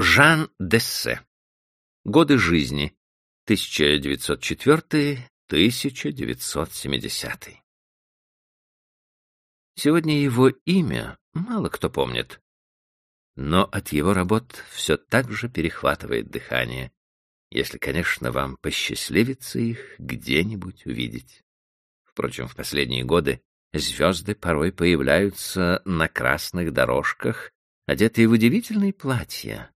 Жан Дессе. Годы жизни 1904-1970. Сегодня его имя мало кто помнит, но от его работ все так же перехватывает дыхание, если, конечно, вам посчастливится их где-нибудь увидеть. Впрочем, в последние годы звезды порой появляются на красных дорожках, одетые в удивительные платья,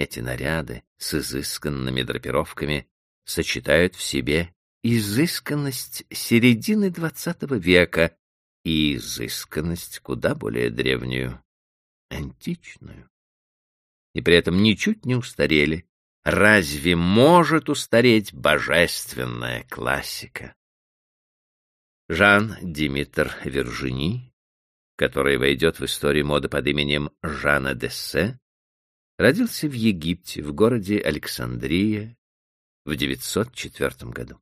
эти наряды с изысканными драпировками сочетают в себе изысканность середины XX века и изысканность куда более древнюю, античную. И при этом ничуть не устарели. Разве может устареть божественная классика? Жан Димитр Вержини, который войдет в историю моды под именем Жана Дессе, родился в Египте, в городе Александрия, в 904 году.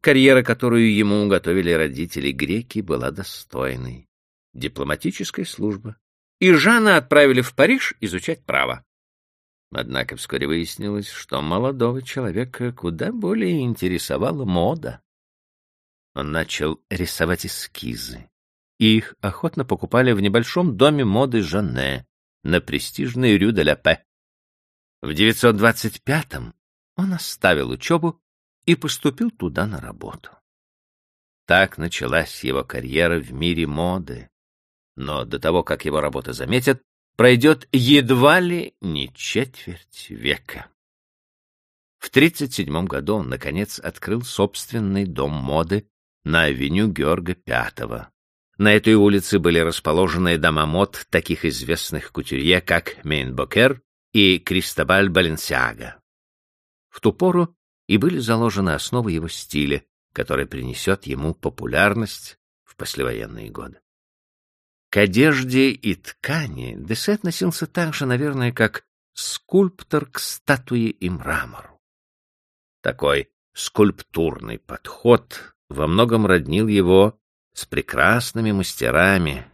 Карьера, которую ему готовили родители греки, была достойной. Дипломатическая служба. И Жана отправили в Париж изучать право. Однако вскоре выяснилось, что молодого человека куда более интересовала мода. Он начал рисовать эскизы. Их охотно покупали в небольшом доме моды Жанне, на престижной Рю де Пе. В 925-м он оставил учебу и поступил туда на работу. Так началась его карьера в мире моды. Но до того, как его работа заметят, пройдет едва ли не четверть века. В 1937 году он, наконец, открыл собственный дом моды на авеню Георга V, на этой улице были расположены дома мод таких известных кутюрье, как Мейнбокер и Кристобаль Баленсиага. В ту пору и были заложены основы его стиля, который принесет ему популярность в послевоенные годы. К одежде и ткани Дессе относился так же, наверное, как скульптор к статуе и мрамору. Такой скульптурный подход во многом роднил его с прекрасными мастерами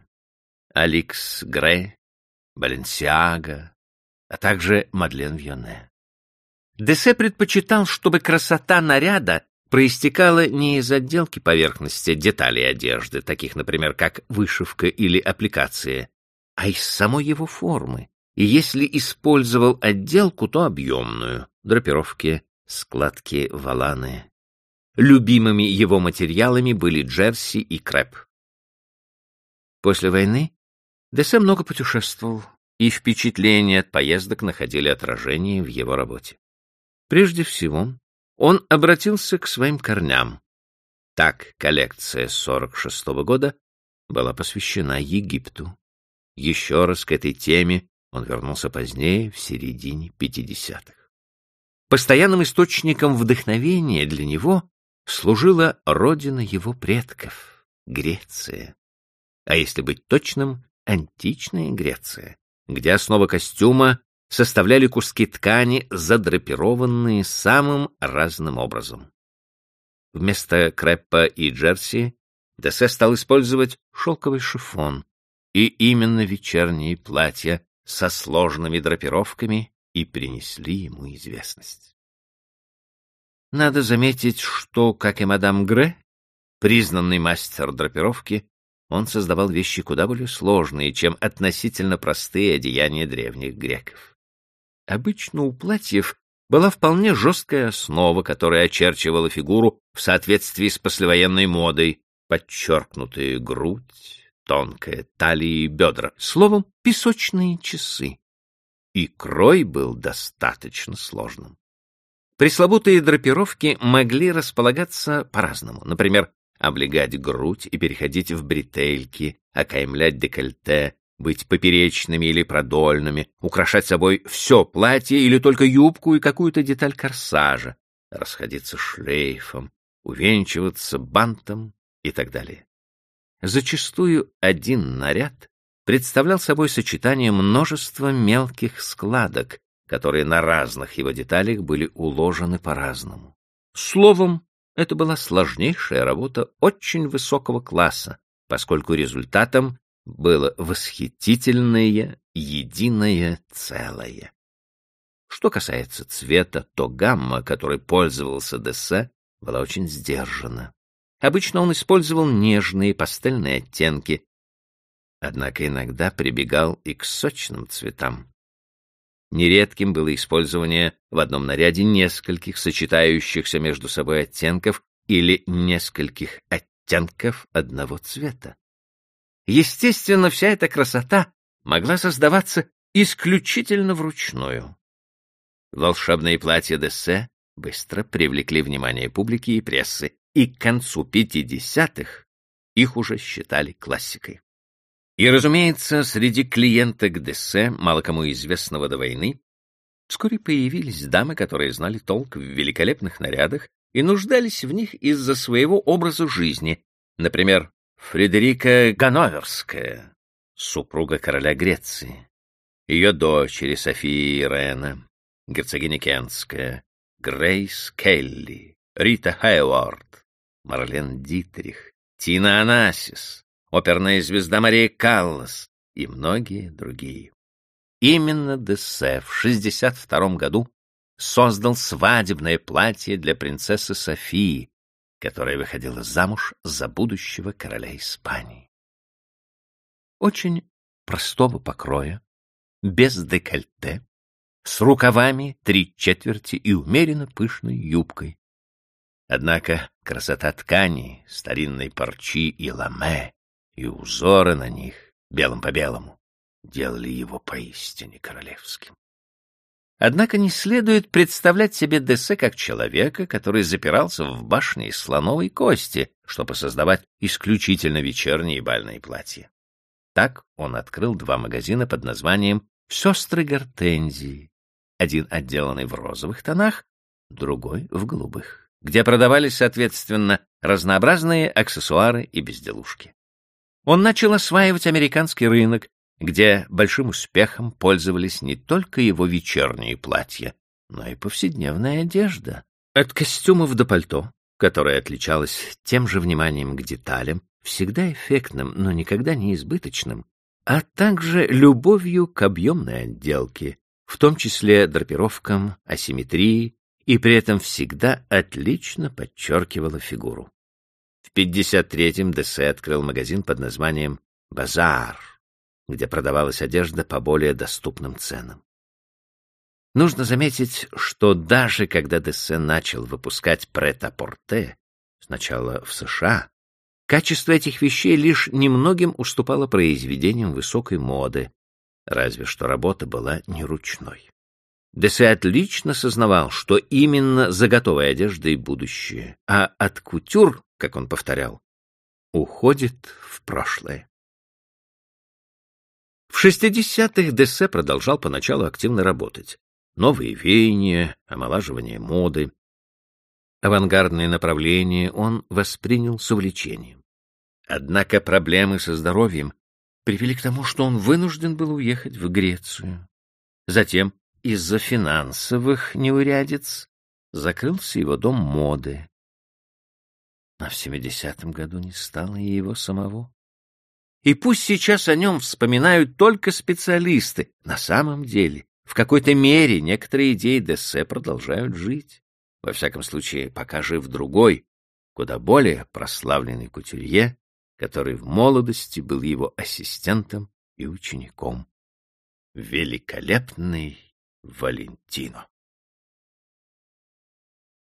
Аликс Гре, Баленсиага, а также Мадлен Вьоне. Десе предпочитал, чтобы красота наряда проистекала не из отделки поверхности деталей одежды, таких, например, как вышивка или аппликация, а из самой его формы. И если использовал отделку, то объемную, драпировки, складки, валаны. Любимыми его материалами были джерси и крэп. После войны Десе много путешествовал, и впечатления от поездок находили отражение в его работе. Прежде всего, он обратился к своим корням. Так коллекция 46 -го года была посвящена Египту. Еще раз к этой теме он вернулся позднее, в середине 50-х. Постоянным источником вдохновения для него служила родина его предков — Греция. А если быть точным, античная Греция, где основа костюма составляли куски ткани, задрапированные самым разным образом. Вместо креппа и джерси Дессе стал использовать шелковый шифон, и именно вечерние платья со сложными драпировками и принесли ему известность. Надо заметить, что, как и мадам Гре, признанный мастер драпировки, он создавал вещи куда более сложные, чем относительно простые одеяния древних греков. Обычно у платьев была вполне жесткая основа, которая очерчивала фигуру в соответствии с послевоенной модой, подчеркнутая грудь, тонкая талия и бедра, словом, песочные часы. И крой был достаточно сложным. Пресловутые драпировки могли располагаться по-разному. Например, облегать грудь и переходить в бретельки, окаймлять декольте, быть поперечными или продольными, украшать собой все платье или только юбку и какую-то деталь корсажа, расходиться шлейфом, увенчиваться бантом и так далее. Зачастую один наряд представлял собой сочетание множества мелких складок, которые на разных его деталях были уложены по-разному. Словом, это была сложнейшая работа очень высокого класса, поскольку результатом было восхитительное единое целое. Что касается цвета, то гамма, которой пользовался Дессе, была очень сдержана. Обычно он использовал нежные пастельные оттенки, однако иногда прибегал и к сочным цветам. Нередким было использование в одном наряде нескольких сочетающихся между собой оттенков или нескольких оттенков одного цвета. Естественно, вся эта красота могла создаваться исключительно вручную. Волшебные платья Дессе быстро привлекли внимание публики и прессы, и к концу 50-х их уже считали классикой. И, разумеется, среди клиенток Дессе, мало кому известного до войны, вскоре появились дамы, которые знали толк в великолепных нарядах и нуждались в них из-за своего образа жизни. Например, Фредерика Ганноверская, супруга короля Греции, ее дочери София Ирена, герцогиня Кентская, Грейс Келли, Рита Хайвард, Марлен Дитрих, Тина Анасис, оперная звезда Мария Каллас и многие другие. Именно Дессе в 62 году создал свадебное платье для принцессы Софии, которая выходила замуж за будущего короля Испании. Очень простого покроя, без декольте, с рукавами три четверти и умеренно пышной юбкой. Однако красота ткани, старинной парчи и ламе, и узоры на них, белым по белому, делали его поистине королевским. Однако не следует представлять себе Дессе как человека, который запирался в башне из слоновой кости, чтобы создавать исключительно вечерние бальные платья. Так он открыл два магазина под названием «Сестры Гортензии», один отделанный в розовых тонах, другой — в голубых, где продавались, соответственно, разнообразные аксессуары и безделушки. Он начал осваивать американский рынок, где большим успехом пользовались не только его вечерние платья, но и повседневная одежда. От костюмов до пальто, которое отличалось тем же вниманием к деталям, всегда эффектным, но никогда не избыточным, а также любовью к объемной отделке, в том числе драпировкам, асимметрии, и при этом всегда отлично подчеркивала фигуру. В 53-м Дессе открыл магазин под названием «Базар», где продавалась одежда по более доступным ценам. Нужно заметить, что даже когда Дессе начал выпускать прет-а-порте, сначала в США, качество этих вещей лишь немногим уступало произведениям высокой моды, разве что работа была не ручной. Дессе отлично сознавал, что именно за готовой одеждой будущее, а от кутюр, как он повторял, уходит в прошлое. В 60-х Дессе продолжал поначалу активно работать. Новые веяния, омолаживание моды. Авангардные направления он воспринял с увлечением. Однако проблемы со здоровьем привели к тому, что он вынужден был уехать в Грецию. Затем, из-за финансовых неурядиц, закрылся его дом моды. А в 70-м году не стало и его самого. И пусть сейчас о нем вспоминают только специалисты, на самом деле, в какой-то мере некоторые идеи Дессе продолжают жить. Во всяком случае, пока жив другой, куда более прославленный кутюрье, который в молодости был его ассистентом и учеником. Великолепный Валентино.